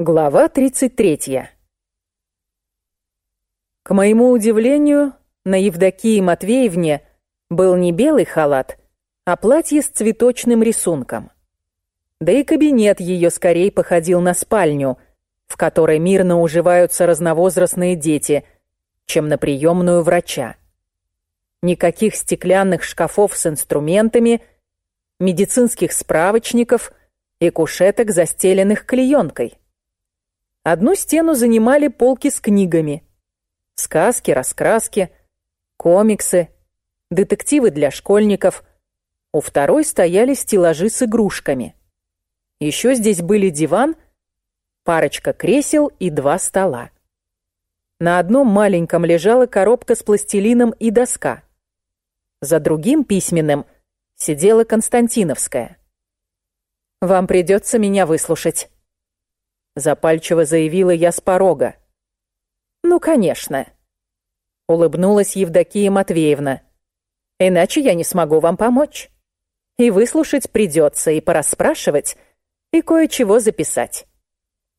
Глава 33. К моему удивлению, на Евдокии Матвеевне был не белый халат, а платье с цветочным рисунком. Да и кабинет ее скорее походил на спальню, в которой мирно уживаются разновозрастные дети, чем на приемную врача. Никаких стеклянных шкафов с инструментами, медицинских справочников и кушеток, застеленных клеенкой. Одну стену занимали полки с книгами. Сказки, раскраски, комиксы, детективы для школьников. У второй стояли стеллажи с игрушками. Еще здесь были диван, парочка кресел и два стола. На одном маленьком лежала коробка с пластилином и доска. За другим письменным сидела Константиновская. «Вам придется меня выслушать», запальчиво заявила я с порога. Ну, конечно, улыбнулась Евдокия Матвеевна. Иначе я не смогу вам помочь. И выслушать придется, и порасспрашивать, и кое-чего записать.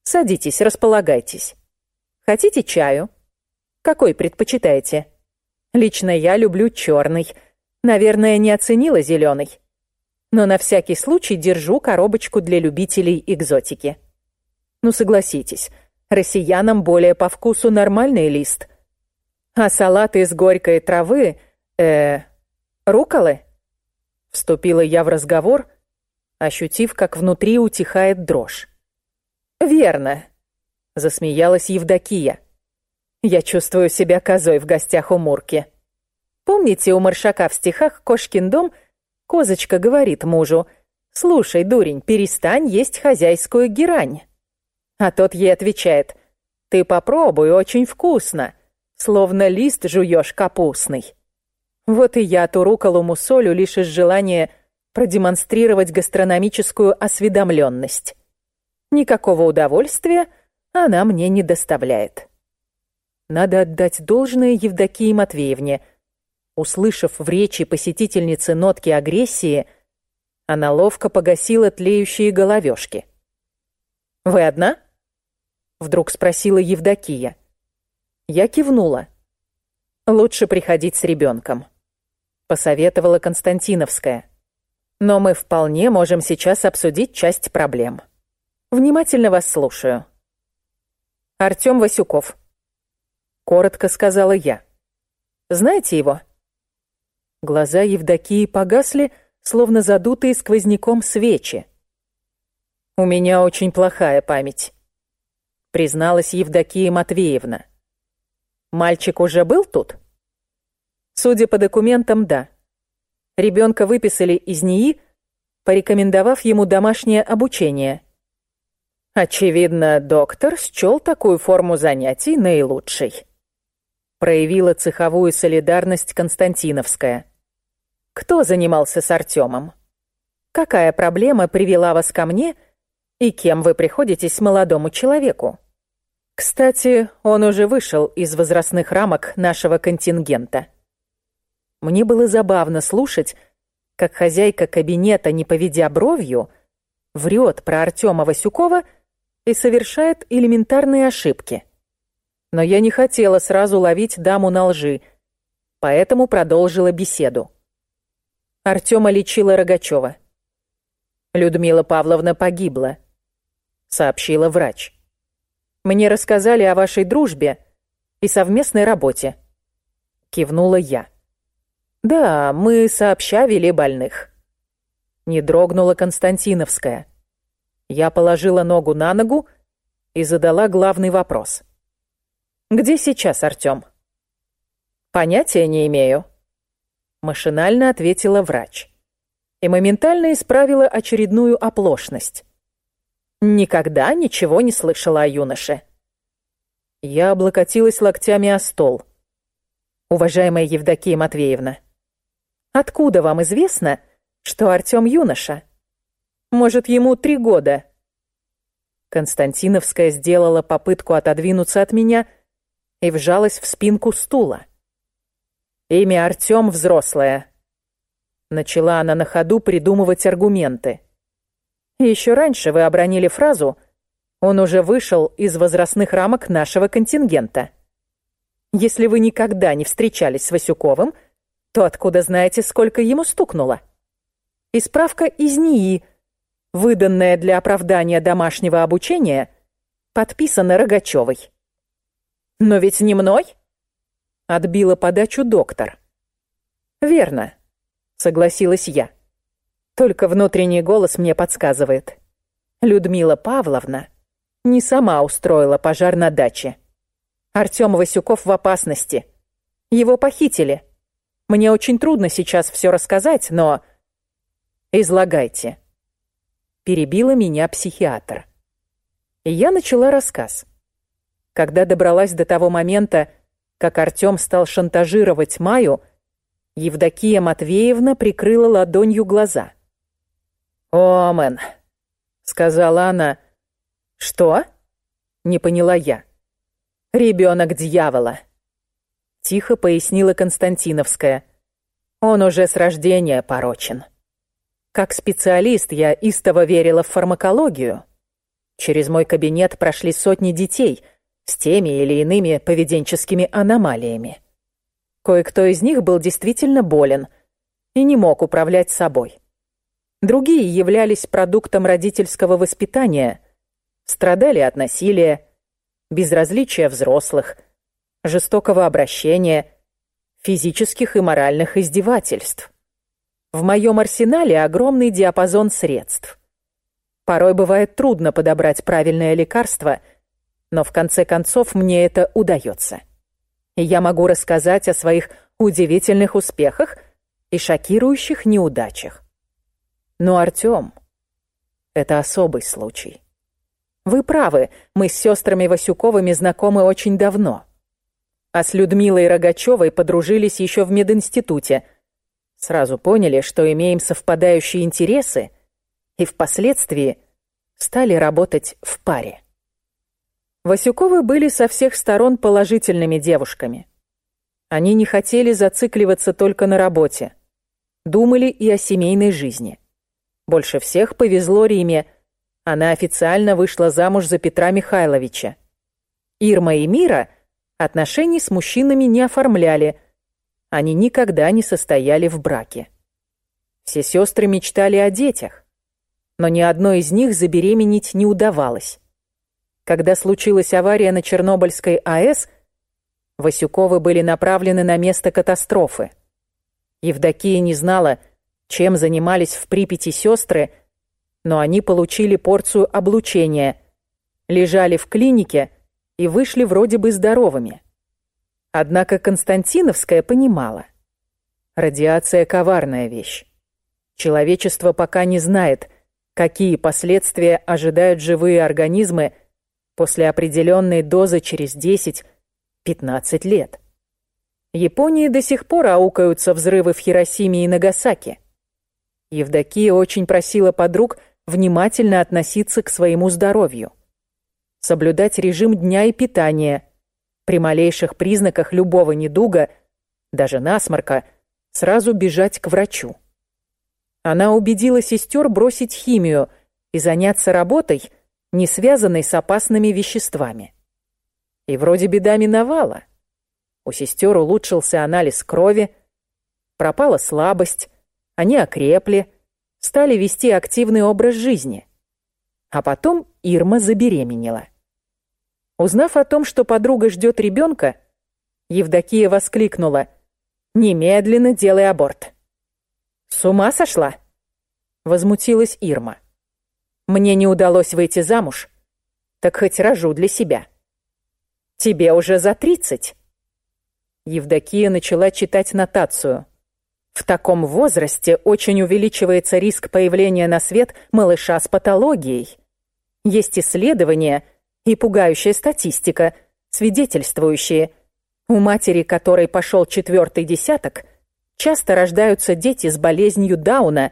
Садитесь, располагайтесь. Хотите чаю? Какой предпочитаете? Лично я люблю черный. Наверное, не оценила зеленый. Но на всякий случай держу коробочку для любителей экзотики. Ну, согласитесь, россиянам более по вкусу нормальный лист. А салат из горькой травы, э, руколы? Вступила я в разговор, ощутив, как внутри утихает дрожь. «Верно», — засмеялась Евдокия. «Я чувствую себя козой в гостях у Мурки. Помните, у Маршака в стихах «Кошкин дом» козочка говорит мужу, «Слушай, дурень, перестань есть хозяйскую герань». А тот ей отвечает, «Ты попробуй, очень вкусно, словно лист жуешь капустный». Вот и я ту руколу мусолю лишь из желания продемонстрировать гастрономическую осведомленность. Никакого удовольствия она мне не доставляет. Надо отдать должное Евдокии Матвеевне. Услышав в речи посетительницы нотки агрессии, она ловко погасила тлеющие головешки. «Вы одна?» Вдруг спросила Евдокия. Я кивнула. Лучше приходить с ребенком. Посоветовала Константиновская. Но мы вполне можем сейчас обсудить часть проблем. Внимательно вас слушаю. Артём Васюков. Коротко сказала я. Знаете его? Глаза Евдокии погасли, словно задутые сквозняком свечи. У меня очень плохая память призналась Евдокия Матвеевна. Мальчик уже был тут? Судя по документам, да. Ребенка выписали из НИИ, порекомендовав ему домашнее обучение. Очевидно, доктор счел такую форму занятий наилучшей. Проявила цеховую солидарность Константиновская. Кто занимался с Артемом? Какая проблема привела вас ко мне — и кем вы приходитесь молодому человеку? Кстати, он уже вышел из возрастных рамок нашего контингента. Мне было забавно слушать, как хозяйка кабинета, не поведя бровью, врет про Артема Васюкова и совершает элементарные ошибки. Но я не хотела сразу ловить даму на лжи, поэтому продолжила беседу. Артема лечила Рогачева. Людмила Павловна погибла сообщила врач. Мне рассказали о вашей дружбе и совместной работе. Кивнула я. Да, мы сообща вели больных. Не дрогнула Константиновская. Я положила ногу на ногу и задала главный вопрос. «Где сейчас Артём?» «Понятия не имею», — машинально ответила врач. И моментально исправила очередную оплошность. Никогда ничего не слышала о юноше. Я облокотилась локтями о стол. Уважаемая Евдокия Матвеевна, откуда вам известно, что Артём юноша? Может, ему три года? Константиновская сделала попытку отодвинуться от меня и вжалась в спинку стула. Имя Артём взрослое. Начала она на ходу придумывать аргументы. Еще раньше вы обронили фразу Он уже вышел из возрастных рамок нашего контингента. Если вы никогда не встречались с Васюковым, то откуда знаете, сколько ему стукнуло? И справка из НИИ, выданная для оправдания домашнего обучения, подписана Рогачевой. «Но ведь не мной?» — отбила подачу доктор. «Верно», — согласилась я. Только внутренний голос мне подсказывает. Людмила Павловна не сама устроила пожар на даче. Артём Васюков в опасности. Его похитили. Мне очень трудно сейчас все рассказать, но... Излагайте. Перебила меня психиатр. И я начала рассказ. Когда добралась до того момента, как Артём стал шантажировать Маю, Евдокия Матвеевна прикрыла ладонью глаза. «Омен», — сказала она. «Что?» — не поняла я. «Ребенок дьявола», — тихо пояснила Константиновская. «Он уже с рождения порочен. Как специалист я истово верила в фармакологию. Через мой кабинет прошли сотни детей с теми или иными поведенческими аномалиями. Кое-кто из них был действительно болен и не мог управлять собой. Другие являлись продуктом родительского воспитания, страдали от насилия, безразличия взрослых, жестокого обращения, физических и моральных издевательств. В моем арсенале огромный диапазон средств. Порой бывает трудно подобрать правильное лекарство, но в конце концов мне это удается. Я могу рассказать о своих удивительных успехах и шокирующих неудачах. Но Артём — это особый случай. Вы правы, мы с сестрами Васюковыми знакомы очень давно. А с Людмилой Рогачевой подружились еще в мединституте. Сразу поняли, что имеем совпадающие интересы, и впоследствии стали работать в паре. Васюковы были со всех сторон положительными девушками. Они не хотели зацикливаться только на работе. Думали и о семейной жизни. Больше всех повезло Риме. Она официально вышла замуж за Петра Михайловича. Ирма и Мира отношений с мужчинами не оформляли. Они никогда не состояли в браке. Все сестры мечтали о детях, но ни одной из них забеременеть не удавалось. Когда случилась авария на Чернобыльской АЭС, Васюковы были направлены на место катастрофы. Евдокия не знала, чем занимались в Припяти сестры, но они получили порцию облучения, лежали в клинике и вышли вроде бы здоровыми. Однако Константиновская понимала. Радиация — коварная вещь. Человечество пока не знает, какие последствия ожидают живые организмы после определенной дозы через 10-15 лет. Японии до сих пор аукаются взрывы в Хиросиме и Нагасаки. Евдокия очень просила подруг внимательно относиться к своему здоровью. Соблюдать режим дня и питания. При малейших признаках любого недуга, даже насморка, сразу бежать к врачу. Она убедила сестер бросить химию и заняться работой, не связанной с опасными веществами. И вроде беда миновала. У сестер улучшился анализ крови, пропала слабость, они окрепли, стали вести активный образ жизни. А потом Ирма забеременела. Узнав о том, что подруга ждет ребенка, Евдокия воскликнула «Немедленно делай аборт». «С ума сошла?» Возмутилась Ирма. «Мне не удалось выйти замуж, так хоть рожу для себя». «Тебе уже за тридцать». Евдокия начала читать нотацию. В таком возрасте очень увеличивается риск появления на свет малыша с патологией. Есть исследования и пугающая статистика, свидетельствующие, у матери, которой пошел четвертый десяток, часто рождаются дети с болезнью Дауна,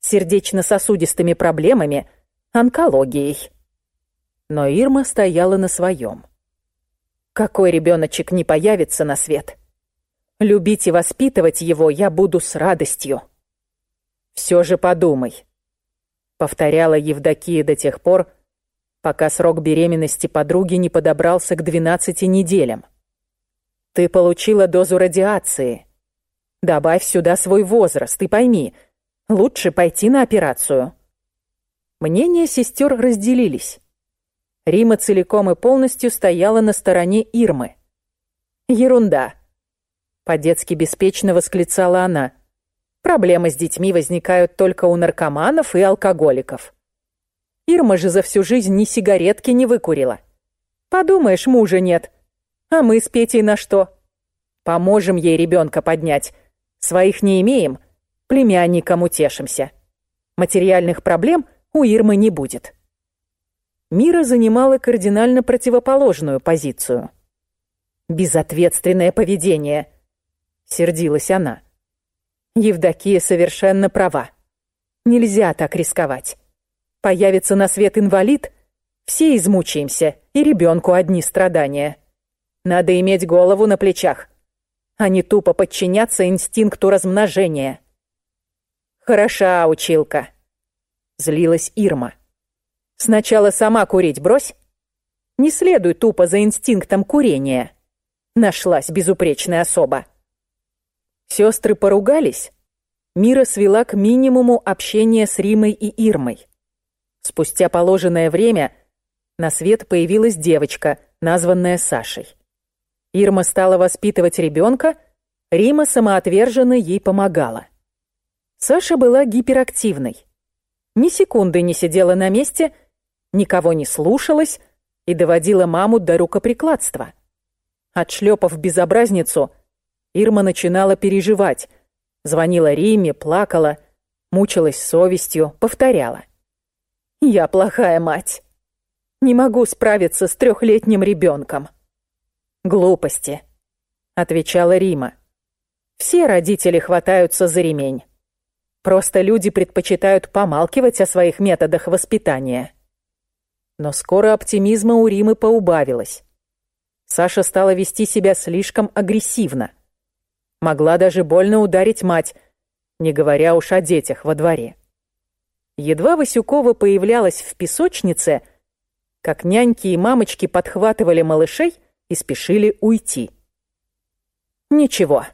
сердечно-сосудистыми проблемами, онкологией. Но Ирма стояла на своем. Какой ребеночек не появится на свет? Любить и воспитывать его я буду с радостью. Все же подумай, повторяла Евдокия до тех пор, пока срок беременности подруги не подобрался к 12 неделям. Ты получила дозу радиации. Добавь сюда свой возраст и пойми, лучше пойти на операцию. Мнения сестер разделились. Рима целиком и полностью стояла на стороне Ирмы. «Ерунда!» По-детски беспечно восклицала она. «Проблемы с детьми возникают только у наркоманов и алкоголиков. Ирма же за всю жизнь ни сигаретки не выкурила. Подумаешь, мужа нет. А мы с Петей на что? Поможем ей ребенка поднять. Своих не имеем, племянникам утешимся. Материальных проблем у Ирмы не будет». Мира занимала кардинально противоположную позицию. «Безответственное поведение», — сердилась она. Евдокия совершенно права. Нельзя так рисковать. Появится на свет инвалид, все измучаемся, и ребенку одни страдания. Надо иметь голову на плечах, а не тупо подчиняться инстинкту размножения. «Хороша училка», — злилась Ирма. Сначала сама курить брось. Не следуй тупо за инстинктом курения. Нашлась безупречная особа. Сестры поругались. Мира свела к минимуму общение с Римой и Ирмой. Спустя положенное время на свет появилась девочка, названная Сашей. Ирма стала воспитывать ребенка, Рима самоотверженно ей помогала. Саша была гиперактивной. Ни секунды не сидела на месте – никого не слушалась и доводила маму до рукоприкладства. Отшлепав безобразницу, Ирма начинала переживать, звонила Риме, плакала, мучилась совестью, повторяла. «Я плохая мать. Не могу справиться с трехлетним ребенком». «Глупости», — отвечала Рима. «Все родители хватаются за ремень. Просто люди предпочитают помалкивать о своих методах воспитания». Но скоро оптимизма у Римы поубавилось. Саша стала вести себя слишком агрессивно. Могла даже больно ударить мать, не говоря уж о детях во дворе. Едва Васюкова появлялась в песочнице, как няньки и мамочки подхватывали малышей и спешили уйти. «Ничего».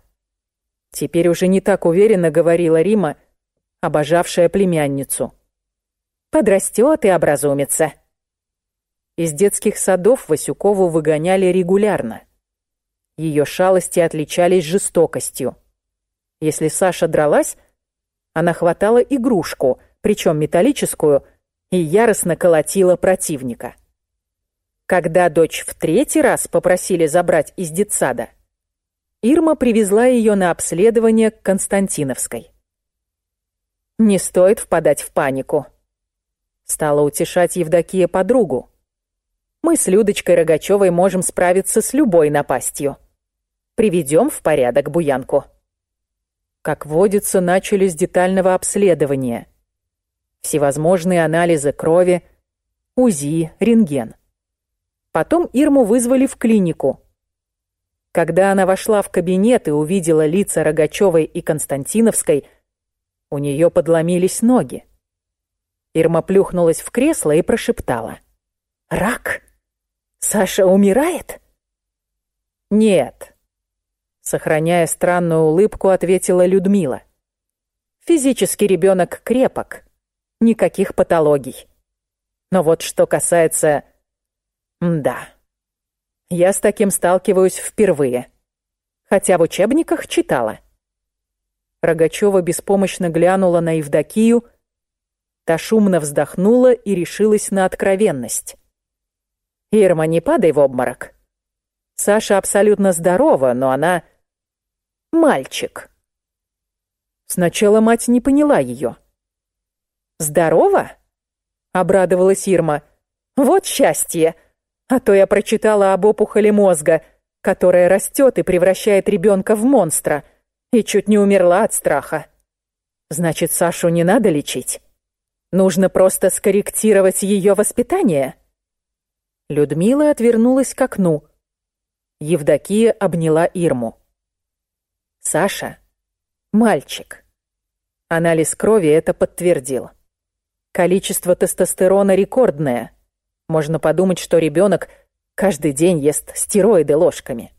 Теперь уже не так уверенно говорила Рима, обожавшая племянницу. «Подрастет и образумится». Из детских садов Васюкову выгоняли регулярно. Ее шалости отличались жестокостью. Если Саша дралась, она хватала игрушку, причем металлическую, и яростно колотила противника. Когда дочь в третий раз попросили забрать из детсада, Ирма привезла ее на обследование к Константиновской. «Не стоит впадать в панику», — стала утешать Евдокия подругу. Мы с Людочкой Рогачевой можем справиться с любой напастью. Приведем в порядок буянку. Как водится, начали с детального обследования. Всевозможные анализы крови, УЗИ, рентген. Потом Ирму вызвали в клинику. Когда она вошла в кабинет и увидела лица Рогачевой и Константиновской, у нее подломились ноги. Ирма плюхнулась в кресло и прошептала. «Рак!» Саша умирает? Нет. Сохраняя странную улыбку, ответила Людмила. Физически ребенок крепок. Никаких патологий. Но вот что касается... Да. Я с таким сталкиваюсь впервые. Хотя в учебниках читала. Рогачева беспомощно глянула на Евдокию, та шумно вздохнула и решилась на откровенность. «Ирма, не падай в обморок. Саша абсолютно здорова, но она... мальчик». Сначала мать не поняла ее. «Здорова?» — обрадовалась Ирма. «Вот счастье! А то я прочитала об опухоли мозга, которая растет и превращает ребенка в монстра, и чуть не умерла от страха. Значит, Сашу не надо лечить? Нужно просто скорректировать ее воспитание?» Людмила отвернулась к окну. Евдокия обняла Ирму. «Саша — мальчик». Анализ крови это подтвердил. Количество тестостерона рекордное. Можно подумать, что ребенок каждый день ест стероиды ложками.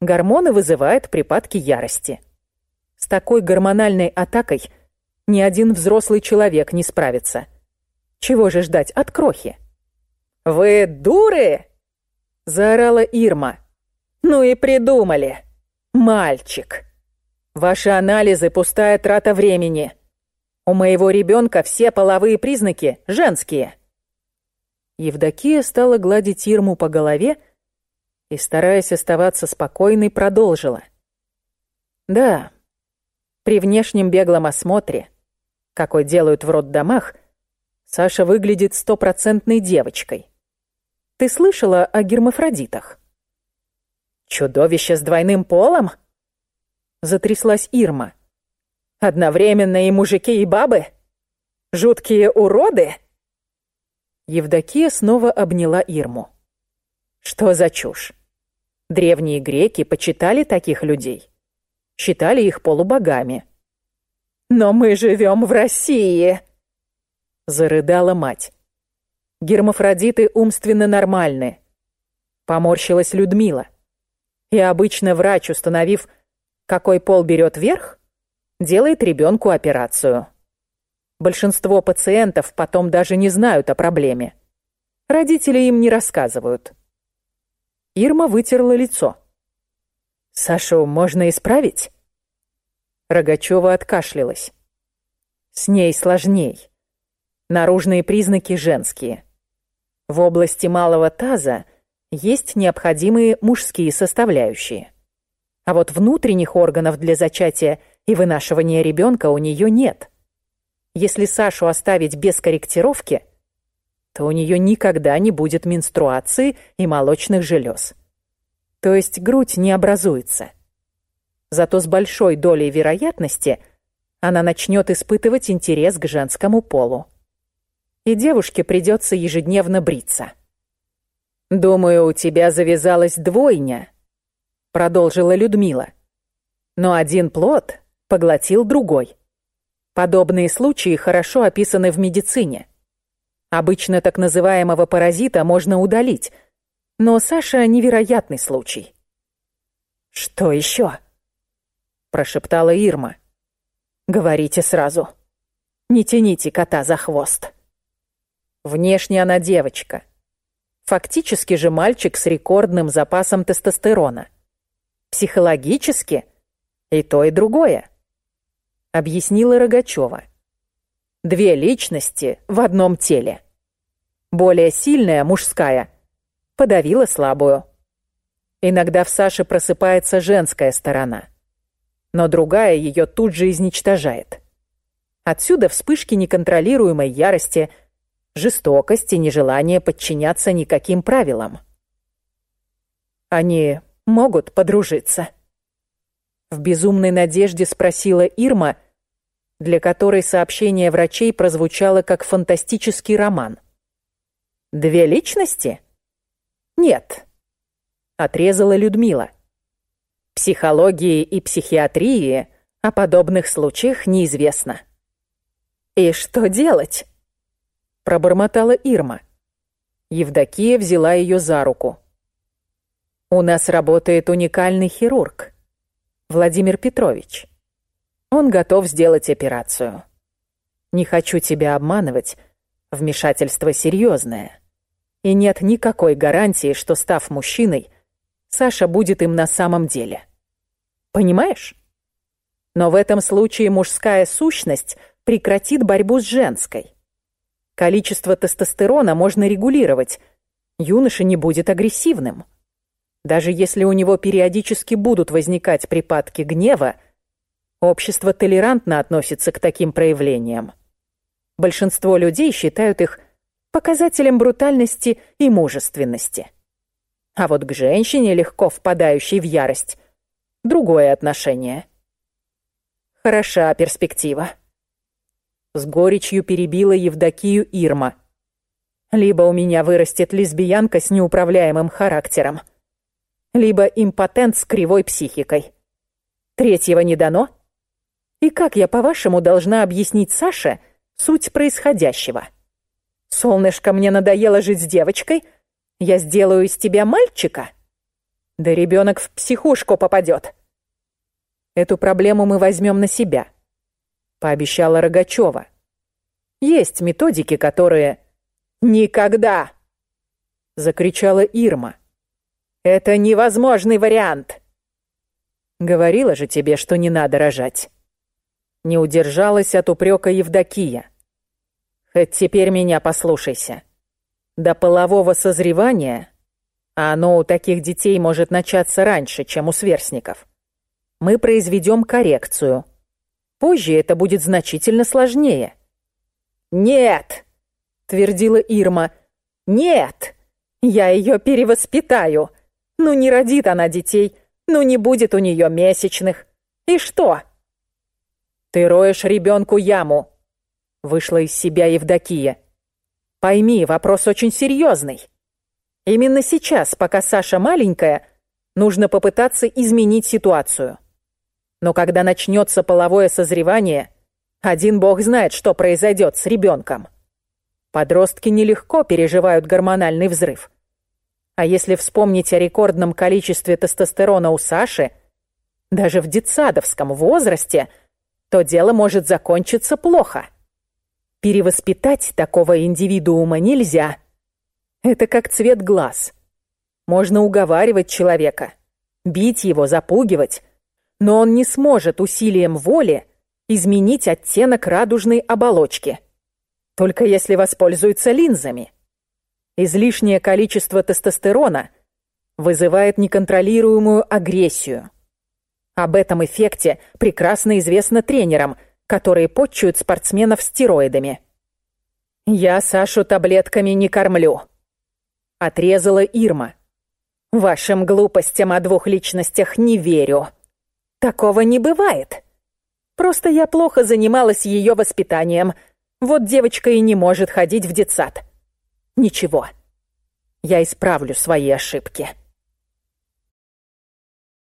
Гормоны вызывают припадки ярости. С такой гормональной атакой ни один взрослый человек не справится. Чего же ждать от крохи? «Вы дуры!» — заорала Ирма. «Ну и придумали! Мальчик! Ваши анализы — пустая трата времени. У моего ребенка все половые признаки женские». Евдокия стала гладить Ирму по голове и, стараясь оставаться спокойной, продолжила. «Да, при внешнем беглом осмотре, какой делают в роддомах, Саша выглядит стопроцентной девочкой. Ты слышала о гермафродитах?» «Чудовище с двойным полом?» Затряслась Ирма. «Одновременно и мужики, и бабы? Жуткие уроды?» Евдокия снова обняла Ирму. «Что за чушь? Древние греки почитали таких людей. Считали их полубогами. «Но мы живем в России!» Зарыдала мать. Гермафродиты умственно нормальны. Поморщилась Людмила. И обычно врач, установив, какой пол берет верх, делает ребенку операцию. Большинство пациентов потом даже не знают о проблеме. Родители им не рассказывают. Ирма вытерла лицо. «Сашу можно исправить?» Рогачева откашлялась. «С ней сложней. Наружные признаки женские. В области малого таза есть необходимые мужские составляющие. А вот внутренних органов для зачатия и вынашивания ребенка у нее нет. Если Сашу оставить без корректировки, то у нее никогда не будет менструации и молочных желез. То есть грудь не образуется. Зато с большой долей вероятности она начнет испытывать интерес к женскому полу. И девушке придется ежедневно бриться. «Думаю, у тебя завязалась двойня», — продолжила Людмила. «Но один плод поглотил другой. Подобные случаи хорошо описаны в медицине. Обычно так называемого паразита можно удалить, но Саша — невероятный случай. «Что еще?» — прошептала Ирма. «Говорите сразу. Не тяните кота за хвост». Внешне она девочка. Фактически же мальчик с рекордным запасом тестостерона. Психологически и то, и другое. Объяснила Рогачева. Две личности в одном теле. Более сильная, мужская, подавила слабую. Иногда в Саше просыпается женская сторона, но другая ее тут же изничтожает. Отсюда вспышки неконтролируемой ярости, жестокости, нежелание подчиняться никаким правилам. Они могут подружиться. В безумной надежде спросила Ирма, для которой сообщение врачей прозвучало как фантастический роман. «Две личности?» «Нет», — отрезала Людмила. «Психологии и психиатрии о подобных случаях неизвестно». «И что делать?» — пробормотала Ирма. Евдокия взяла ее за руку. «У нас работает уникальный хирург, Владимир Петрович. Он готов сделать операцию. Не хочу тебя обманывать, вмешательство серьезное. И нет никакой гарантии, что, став мужчиной, Саша будет им на самом деле. Понимаешь? Но в этом случае мужская сущность прекратит борьбу с женской. Количество тестостерона можно регулировать. Юноша не будет агрессивным. Даже если у него периодически будут возникать припадки гнева, общество толерантно относится к таким проявлениям. Большинство людей считают их показателем брутальности и мужественности. А вот к женщине, легко впадающей в ярость, другое отношение. Хороша перспектива. С горечью перебила Евдокию Ирма. Либо у меня вырастет лесбиянка с неуправляемым характером, либо импотент с кривой психикой. Третьего не дано? И как я, по-вашему, должна объяснить Саше суть происходящего? Солнышко, мне надоело жить с девочкой. Я сделаю из тебя мальчика. Да ребенок в психушку попадет. Эту проблему мы возьмем на себя, пообещала Рогачева. Есть методики, которые... Никогда! Закричала Ирма. Это невозможный вариант. Говорила же тебе, что не надо рожать. Не удержалась от упрека Евдокия. Хоть теперь меня послушайся. До полового созревания, а оно у таких детей может начаться раньше, чем у сверстников, мы произведем коррекцию. Позже это будет значительно сложнее. «Нет!» — твердила Ирма. «Нет! Я ее перевоспитаю. Ну не родит она детей, ну не будет у нее месячных. И что?» «Ты роешь ребенку яму!» — вышла из себя Евдокия. «Пойми, вопрос очень серьезный. Именно сейчас, пока Саша маленькая, нужно попытаться изменить ситуацию. Но когда начнется половое созревание, один бог знает, что произойдет с ребенком. Подростки нелегко переживают гормональный взрыв. А если вспомнить о рекордном количестве тестостерона у Саши, даже в детсадовском возрасте, то дело может закончиться плохо. Перевоспитать такого индивидуума нельзя. Это как цвет глаз. Можно уговаривать человека, бить его, запугивать, но он не сможет усилием воли изменить оттенок радужной оболочки. Только если воспользуется линзами. Излишнее количество тестостерона вызывает неконтролируемую агрессию. Об этом эффекте прекрасно известно тренерам, которые подчуют спортсменов стероидами. «Я Сашу таблетками не кормлю», — отрезала Ирма. «Вашим глупостям о двух личностях не верю». Такого не бывает. Просто я плохо занималась ее воспитанием. Вот девочка и не может ходить в детсад. Ничего. Я исправлю свои ошибки.